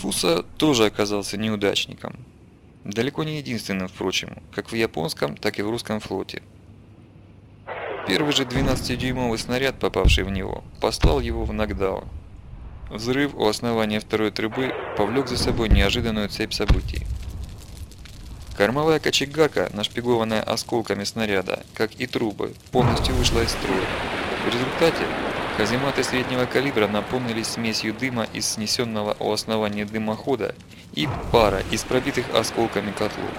Фуса тоже оказался неудачником. Далеко не единственным, впрочем, как в японском, так и в русском флоте. Первый же 12-дюймовый снаряд, попавший в него, послал его в нокдаун. Взрыв у основания второй трубы повлек за собой неожиданную цепь событий. Кормовая кочегарка, нашпигованная осколками снаряда, как и трубы, полностью вышла из строя. В результате казематы среднего калибра наполнились смесью дыма из снесенного у основания дымохода и пара из пробитых осколками котлов.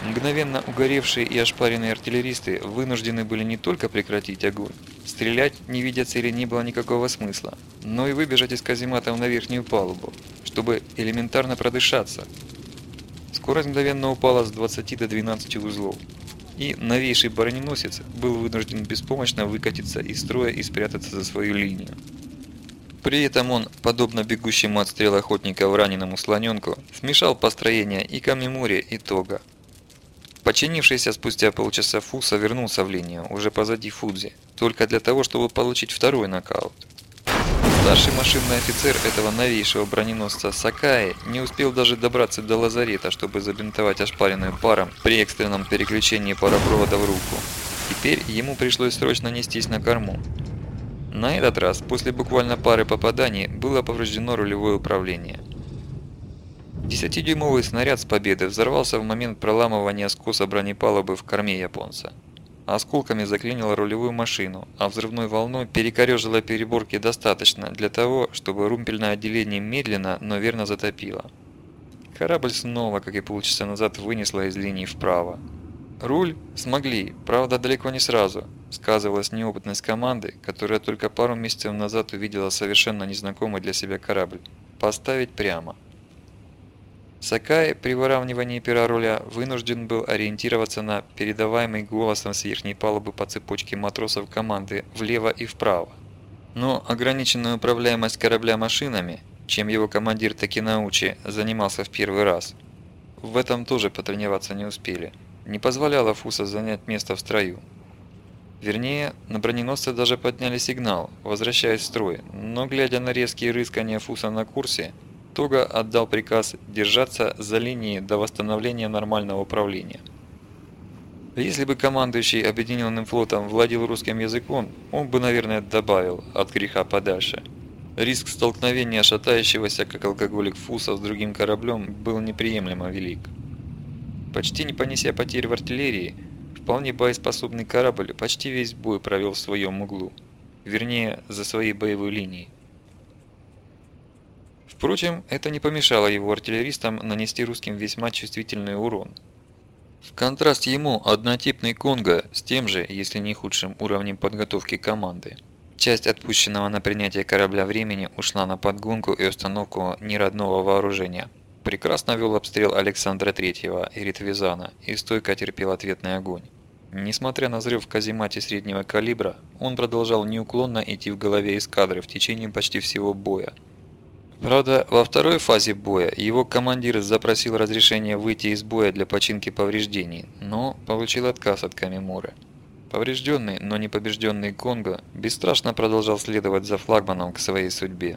Мгновенно угоревшие и ошпаренные артиллеристы вынуждены были не только прекратить огонь, стрелять, не видя цели, не было никакого смысла, но и выбежать из казематов на верхнюю палубу, чтобы элементарно продышаться. Скорость мгновенно упала с 20 до 12 узлов, и новейший броненосец был вынужден беспомощно выкатиться из строя и спрятаться за свою линию. При этом он, подобно бегущему от стрел охотника в раненому слоненку, смешал построение и Камимори, и Тога, Починившийся спустя полчаса Фуса вернулся в линию, уже позади Фудзи, только для того, чтобы получить второй нокаут. Старший машинный офицер этого новейшего броненосца Сакаи не успел даже добраться до лазарета, чтобы забинтовать ошпаренную паром при экстренном переключении паропровода в руку. Теперь ему пришлось срочно нестись на корму. На этот раз, после буквально пары попаданий, было повреждено рулевое управление. Десятидюймовый снаряд с победы взорвался в момент проламывания скоса бронепалубы в корме японца. Осколками заклинило рулевую машину, а взрывной волной перекорежило переборки достаточно для того, чтобы румпельное отделение медленно, но верно затопило. Корабль снова, как и полчаса назад, вынесло из линии вправо. Руль смогли, правда далеко не сразу, сказывалась неопытность команды, которая только пару месяцев назад увидела совершенно незнакомый для себя корабль, поставить прямо. Сакай при выравнивании пера руля вынужден был ориентироваться на передаваемый голосом с верхней палубы по цепочке матросов команды влево и вправо. Но ограниченная управляемость корабля машинами, чем его командир Такинаучи занимался в первый раз, в этом тоже потренироваться не успели, не позволяло Фуса занять место в строю. Вернее, на броненосце даже подняли сигнал, возвращаясь в строй, но глядя на резкие рыскания Фуса на курсе, Тога отдал приказ держаться за линией до восстановления нормального управления. Если бы командующий Объединенным флотом владел русским языком, он бы, наверное, добавил «от греха подальше». Риск столкновения шатающегося, как алкоголик Фуса с другим кораблем, был неприемлемо велик. Почти не понеся потерь в артиллерии, вполне боеспособный корабль почти весь бой провел в своем углу, вернее, за своей боевой линией. Впрочем, это не помешало его артиллеристам нанести русским весьма чувствительный урон. В контраст ему однотипный Конго с тем же, если не худшим уровнем подготовки команды. Часть отпущенного на принятие корабля времени ушла на подгонку и установку неродного вооружения. Прекрасно вел обстрел Александра Третьего и Ритвизана и стойко терпел ответный огонь. Несмотря на взрыв в каземате среднего калибра, он продолжал неуклонно идти в голове эскадры в течение почти всего боя, Правда, во второй фазе боя его командир запросил разрешение выйти из боя для починки повреждений, но получил отказ от Камимуры. Поврежденный, но не побежденный Конго бесстрашно продолжал следовать за флагманом к своей судьбе.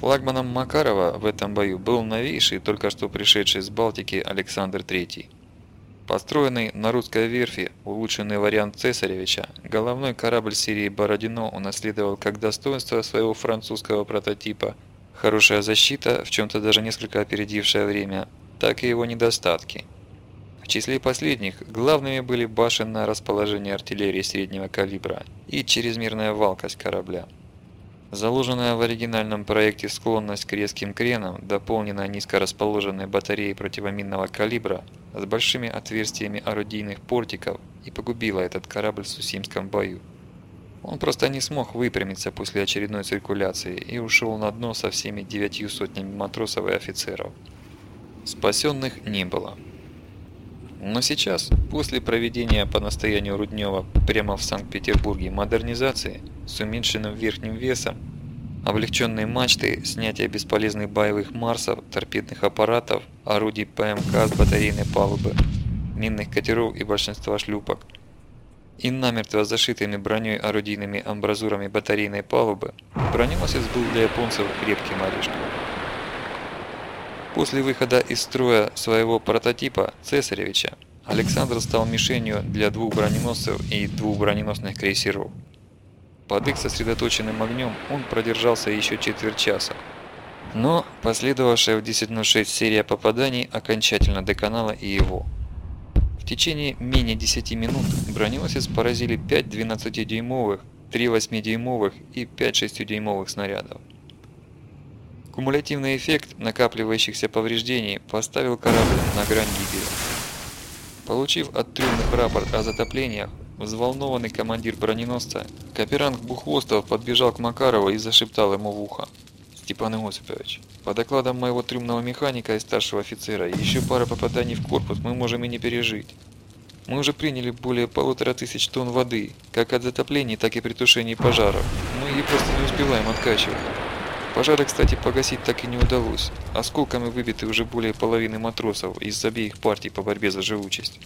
Флагманом Макарова в этом бою был новейший, только что пришедший с Балтики Александр III. Построенный на русской верфи, улучшенный вариант Цесаревича, головной корабль серии Бородино унаследовал как достоинство своего французского прототипа, хорошая защита, в чем-то даже несколько опередившее время, так и его недостатки. В числе последних главными были башенное расположение артиллерии среднего калибра и чрезмерная валкость корабля. Заложенная в оригинальном проекте склонность к резким кренам, дополненная низко расположенной батареей противоминного калибра с большими отверстиями орудийных портиков и погубила этот корабль в Сусимском бою. Он просто не смог выпрямиться после очередной циркуляции и ушел на дно со всеми девятью сотнями матросов и офицеров. Спасенных не было. Но сейчас, после проведения по настоянию Руднева прямо в Санкт-Петербурге модернизации с уменьшенным верхним весом, облегченные мачты, снятие бесполезных боевых марсов, торпедных аппаратов, орудий ПМК с батарейной палубы, минных катеров и большинства шлюпок, и намертво зашитыми броней орудийными амбразурами батарейной палубы, броненосец был для японцев крепким орешком. После выхода из строя своего прототипа Цесаревича Александр стал мишенью для двух броненосцев и двух броненосных крейсеров. Под их сосредоточенным огнем он продержался еще четверть часа. Но последовавшая в 10.06 серия попаданий окончательно доконала и его. В течение менее 10 минут броненосец поразили 5 12-дюймовых, 3 8-дюймовых и 5 6-дюймовых снарядов. Кумулятивный эффект накапливающихся повреждений поставил корабль на грань гибели. Получив от трюмных рапорт о затоплениях, взволнованный командир броненосца, каперанг Бухвостов подбежал к Макарову и зашептал ему в ухо. «Степан Иосифович, по докладам моего трюмного механика и старшего офицера, еще пара попаданий в корпус мы можем и не пережить. Мы уже приняли более полутора тысяч тонн воды, как от затоплений, так и при тушении пожаров. Мы ее просто не успеваем откачивать. Пожары, кстати, погасить так и не удалось. Осколками выбиты уже более половины матросов из обеих партий по борьбе за живучесть.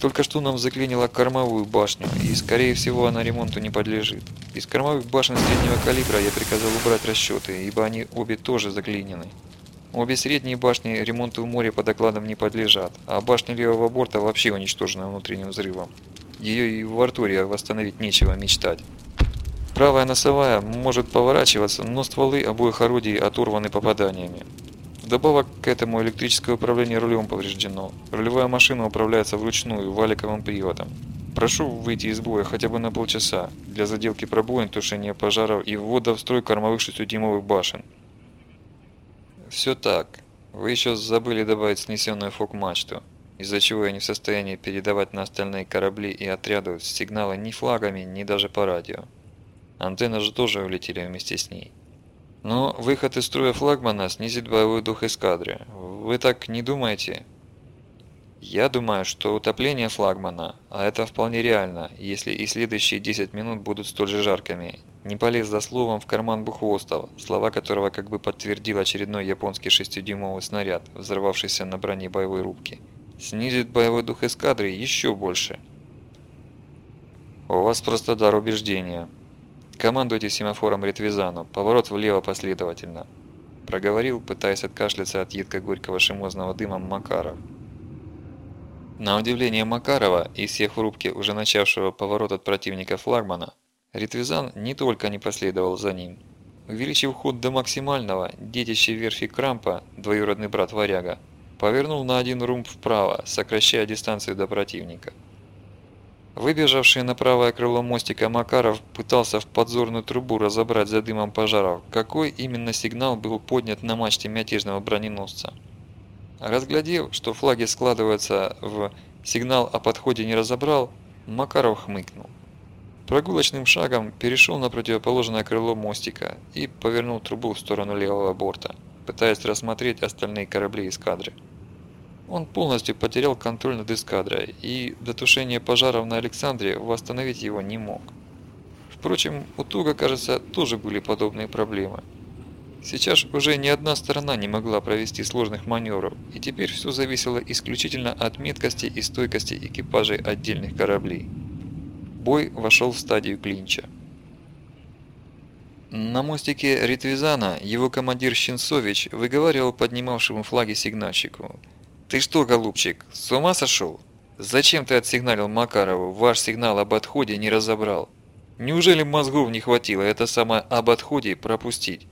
Только что нам заклинило кормовую башню, и скорее всего она ремонту не подлежит. Из кормовых башен среднего калибра я приказал убрать расчеты, ибо они обе тоже заклинены. Обе средние башни ремонту в море по докладам не подлежат, а башня левого борта вообще уничтожена внутренним взрывом. Ее и в Артуре восстановить нечего мечтать. Правая носовая может поворачиваться, но стволы обоих орудий оторваны попаданиями. Вдобавок к этому электрическое управление рулем повреждено. Рулевая машина управляется вручную, валиковым приводом. Прошу выйти из боя хотя бы на полчаса для заделки пробоин, тушения пожаров и ввода в строй кормовых 6-дюймовых башен. Все так. Вы еще забыли добавить снесенную фок-мачту, из-за чего я не в состоянии передавать на остальные корабли и отряды сигналы ни флагами, ни даже по радио. Антенны же тоже улетели вместе с ней. Но выход из строя флагмана снизит боевой дух эскадры. Вы так не думаете? Я думаю, что утопление флагмана, а это вполне реально, если и следующие 10 минут будут столь же жаркими, не полез за словом в карман Бухвостов, слова которого как бы подтвердил очередной японский 6-дюймовый снаряд, взорвавшийся на броне боевой рубки. Снизит боевой дух эскадры еще больше. У вас просто дар убеждения. «Командуйте семафором Ретвизану, поворот влево последовательно», – проговорил, пытаясь откашляться от едко-горького шимозного дыма Макаров. На удивление Макарова и всех в рубке уже начавшего поворот от противника флагмана, Ретвизан не только не последовал за ним. Увеличив ход до максимального, детище верфи Крампа, двоюродный брат Варяга, повернул на один румб вправо, сокращая дистанцию до противника. Выбежавший на правое крыло мостика Макаров пытался в подзорную трубу разобрать за дымом пожаров, какой именно сигнал был поднят на мачте мятежного броненосца. Разглядев, что флаги складываются в «сигнал о подходе не разобрал», Макаров хмыкнул. Прогулочным шагом перешел на противоположное крыло мостика и повернул трубу в сторону левого борта, пытаясь рассмотреть остальные корабли эскадры. Он полностью потерял контроль над эскадрой, и до тушения пожаров на Александре восстановить его не мог. Впрочем, у Туга, кажется, тоже были подобные проблемы. Сейчас уже ни одна сторона не могла провести сложных маневров, и теперь все зависело исключительно от меткости и стойкости экипажей отдельных кораблей. Бой вошел в стадию клинча. На мостике Ритвизана его командир Щенцович выговаривал поднимавшему флаги сигнальщику – «Ты что, голубчик, с ума сошел? Зачем ты отсигналил Макарову? Ваш сигнал об отходе не разобрал. Неужели мозгов не хватило это самое об отходе пропустить?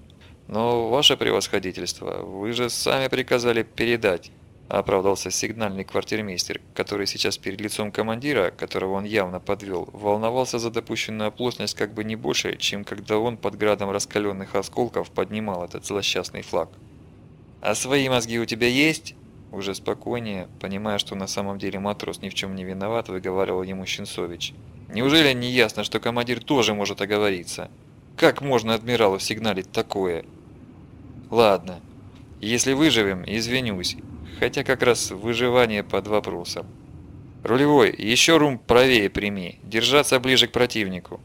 Но, ваше превосходительство, вы же сами приказали передать» оправдался сигнальный квартирмейстер, который сейчас перед лицом командира, которого он явно подвел, волновался за допущенную оплошность как бы не больше, чем когда он под градом раскаленных осколков поднимал этот злосчастный флаг. «А свои мозги у тебя есть?» Уже спокойнее, понимая, что на самом деле матрос ни в чем не виноват, выговаривал ему Щенцович. «Неужели не ясно, что командир тоже может оговориться? Как можно адмиралу сигналить такое?» «Ладно, если выживем, извинюсь, хотя как раз выживание под вопросом. Рулевой, еще рум правее прими, держаться ближе к противнику».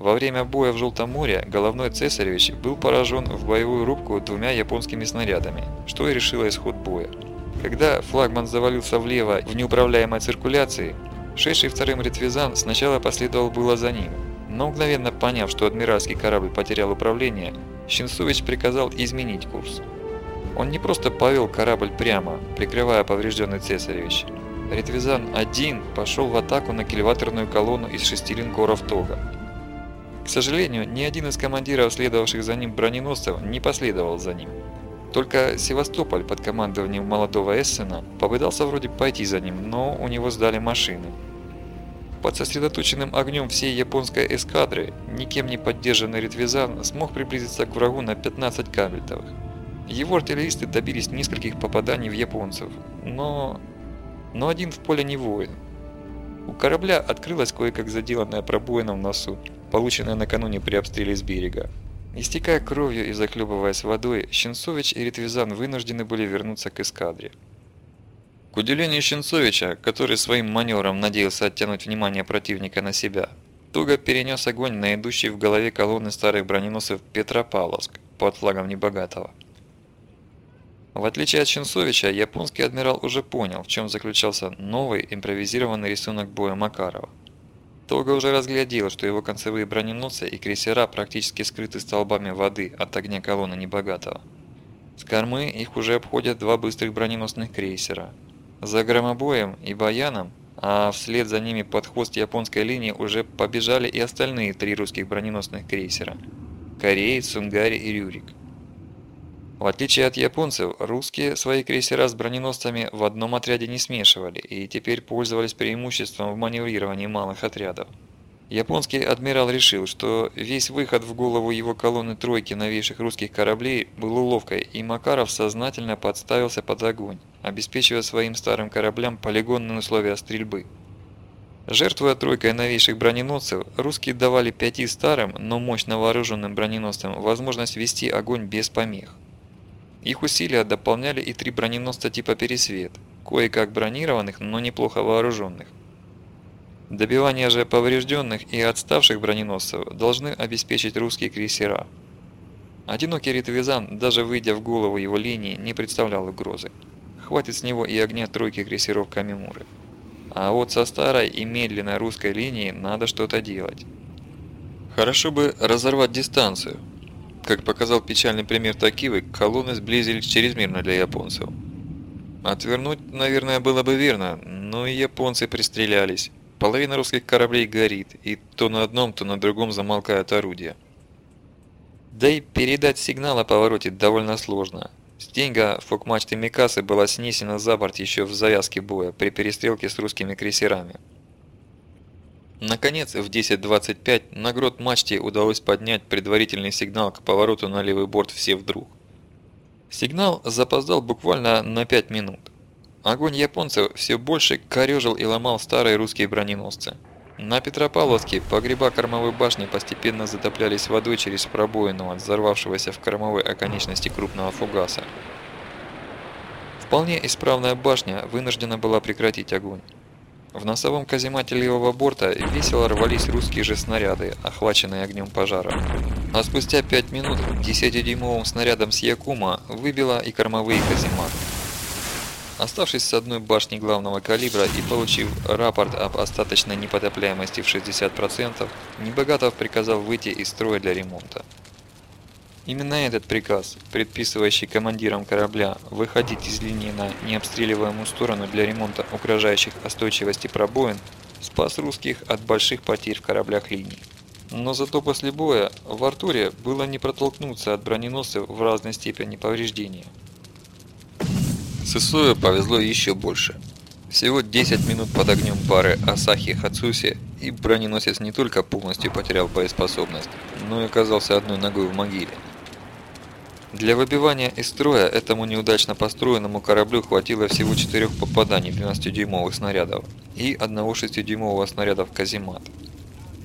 Во время боя в Желтом море головной цесаревич был поражен в боевую рубку двумя японскими снарядами, что и решило исход боя. Когда флагман завалился влево в неуправляемой циркуляции, шедший вторым ретвизан сначала последовал было за ним, но мгновенно поняв, что адмиральский корабль потерял управление, Щенцович приказал изменить курс. Он не просто повел корабль прямо, прикрывая поврежденный Цесаревич. Ретвизан-1 пошел в атаку на кильваторную колонну из шести линкоров Тога. К сожалению, ни один из командиров, следовавших за ним броненосцев, не последовал за ним. Только Севастополь под командованием молодого Эссена попытался вроде пойти за ним, но у него сдали машины. Под сосредоточенным огнем всей японской эскадры никем не поддержанный Ретвизан смог приблизиться к врагу на 15 кабельтовых. Его артиллеристы добились нескольких попаданий в японцев, но... но один в поле не воин. У корабля открылась кое-как заделанная пробоина в носу, полученная накануне при обстреле с берега. Истекая кровью и заклюбываясь водой, Щенцович и Ритвизан вынуждены были вернуться к эскадре. К удивлению Щенцовича, который своим маневром надеялся оттянуть внимание противника на себя, туго перенес огонь на идущий в голове колонны старых броненосцев Петропавловск под флагом Небогатого. В отличие от Щенцовича, японский адмирал уже понял, в чем заключался новый импровизированный рисунок боя Макарова. Тога уже разглядел, что его концевые броненосцы и крейсера практически скрыты столбами воды от огня колонны Небогатого. С кормы их уже обходят два быстрых броненосных крейсера. За громобоем и баяном, а вслед за ними под хвост японской линии уже побежали и остальные три русских броненосных крейсера – Кореец, Сунгари и Рюрик. В отличие от японцев, русские свои крейсера с броненосцами в одном отряде не смешивали и теперь пользовались преимуществом в маневрировании малых отрядов. Японский адмирал решил, что весь выход в голову его колонны тройки новейших русских кораблей был уловкой, и Макаров сознательно подставился под огонь, обеспечивая своим старым кораблям полигонные условия стрельбы. Жертвуя тройкой новейших броненосцев, русские давали пяти старым, но мощно вооруженным броненосцам возможность вести огонь без помех. Их усилия дополняли и три броненосца типа «Пересвет», кое-как бронированных, но неплохо вооруженных. Добивание же поврежденных и отставших броненосцев должны обеспечить русские крейсера. Одинокий ретвизан, даже выйдя в голову его линии, не представлял угрозы. Хватит с него и огня тройки крейсеров Камимуры. А вот со старой и медленной русской линией надо что-то делать. Хорошо бы разорвать дистанцию, как показал печальный пример Такивы, колонны сблизились чрезмерно для японцев. Отвернуть, наверное, было бы верно, но и японцы пристрелялись. Половина русских кораблей горит, и то на одном, то на другом замолкают орудия. Да и передать сигнал о повороте довольно сложно. Стеньга фокмачты Микасы была снесена за борт еще в завязке боя при перестрелке с русскими крейсерами. Наконец, в 10.25 на грот мачте удалось поднять предварительный сигнал к повороту на левый борт все вдруг. Сигнал запоздал буквально на 5 минут. Огонь японцев все больше корежил и ломал старые русские броненосцы. На Петропавловске погреба кормовой башни постепенно затоплялись водой через пробоину от взорвавшегося в кормовой оконечности крупного фугаса. Вполне исправная башня вынуждена была прекратить огонь. В носовом каземате левого борта весело рвались русские же снаряды, охваченные огнем пожара. А спустя пять минут 10-дюймовым снарядом с Якума выбило и кормовые казематы. Оставшись с одной башни главного калибра и получив рапорт об остаточной непотопляемости в 60%, Небогатов приказал выйти из строя для ремонта. Именно этот приказ, предписывающий командирам корабля выходить из линии на необстреливаемую сторону для ремонта угрожающих остойчивости пробоин, спас русских от больших потерь в кораблях линии. Но зато после боя в Артуре было не протолкнуться от броненосцев в разной степени повреждения. Сысою повезло еще больше. Всего 10 минут под огнем пары Асахи Хацуси, и броненосец не только полностью потерял боеспособность, но и оказался одной ногой в могиле. Для выбивания из строя этому неудачно построенному кораблю хватило всего четырех попаданий 12-дюймовых снарядов и одного 6-дюймового снаряда в каземат.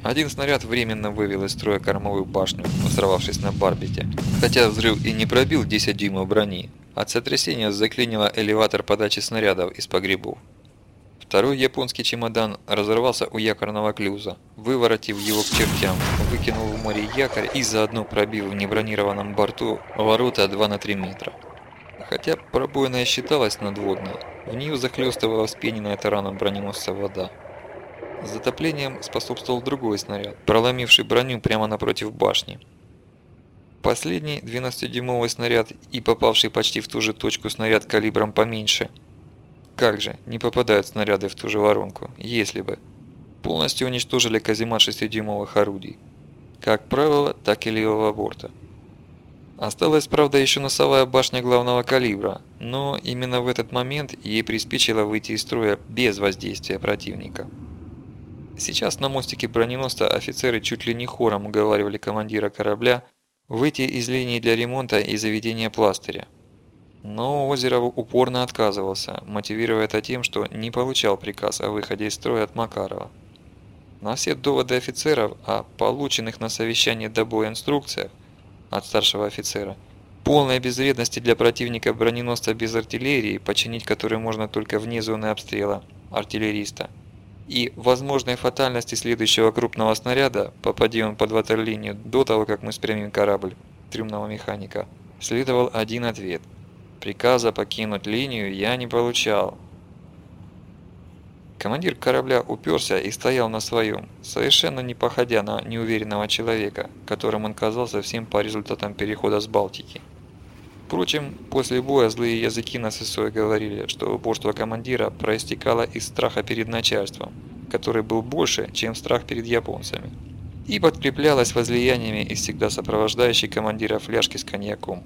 Один снаряд временно вывел из строя кормовую башню, взорвавшись на барбите, хотя взрыв и не пробил 10 дюймов брони, от сотрясения заклинило элеватор подачи снарядов из погребов. Второй японский чемодан разорвался у якорного клюза, выворотив его к чертям, выкинул в море якорь и заодно пробил в небронированном борту ворота 2 на 3 метра. Хотя пробоина считалась надводной, в нее захлестывала вспененная тараном броненосца вода. Затоплением способствовал другой снаряд, проломивший броню прямо напротив башни. Последний 12-дюймовый снаряд и попавший почти в ту же точку снаряд калибром поменьше. Как же, не попадают снаряды в ту же воронку, если бы. Полностью уничтожили каземат 6-дюймовых орудий. Как правило, так и левого борта. Осталась, правда, еще носовая башня главного калибра, но именно в этот момент ей приспичило выйти из строя без воздействия противника. Сейчас на мостике броненосца офицеры чуть ли не хором уговаривали командира корабля выйти из линии для ремонта и заведения пластыря. Но Озеров упорно отказывался, мотивируя это тем, что не получал приказ о выходе из строя от Макарова. На все доводы офицеров о полученных на совещании до боя инструкциях от старшего офицера, полной безвредности для противника броненосца без артиллерии, починить который можно только вне зоны обстрела артиллериста, и возможной фатальности следующего крупного снаряда, попади он под ватерлинию до того, как мы спрямим корабль трюмного механика, следовал один ответ. Приказа покинуть линию я не получал. Командир корабля уперся и стоял на своем, совершенно не походя на неуверенного человека, которым он казался всем по результатам перехода с Балтики. Впрочем, после боя злые языки на ССО говорили, что упорство командира проистекало из страха перед начальством, который был больше, чем страх перед японцами, и подкреплялось возлияниями из всегда сопровождающей командира фляжки с коньяком.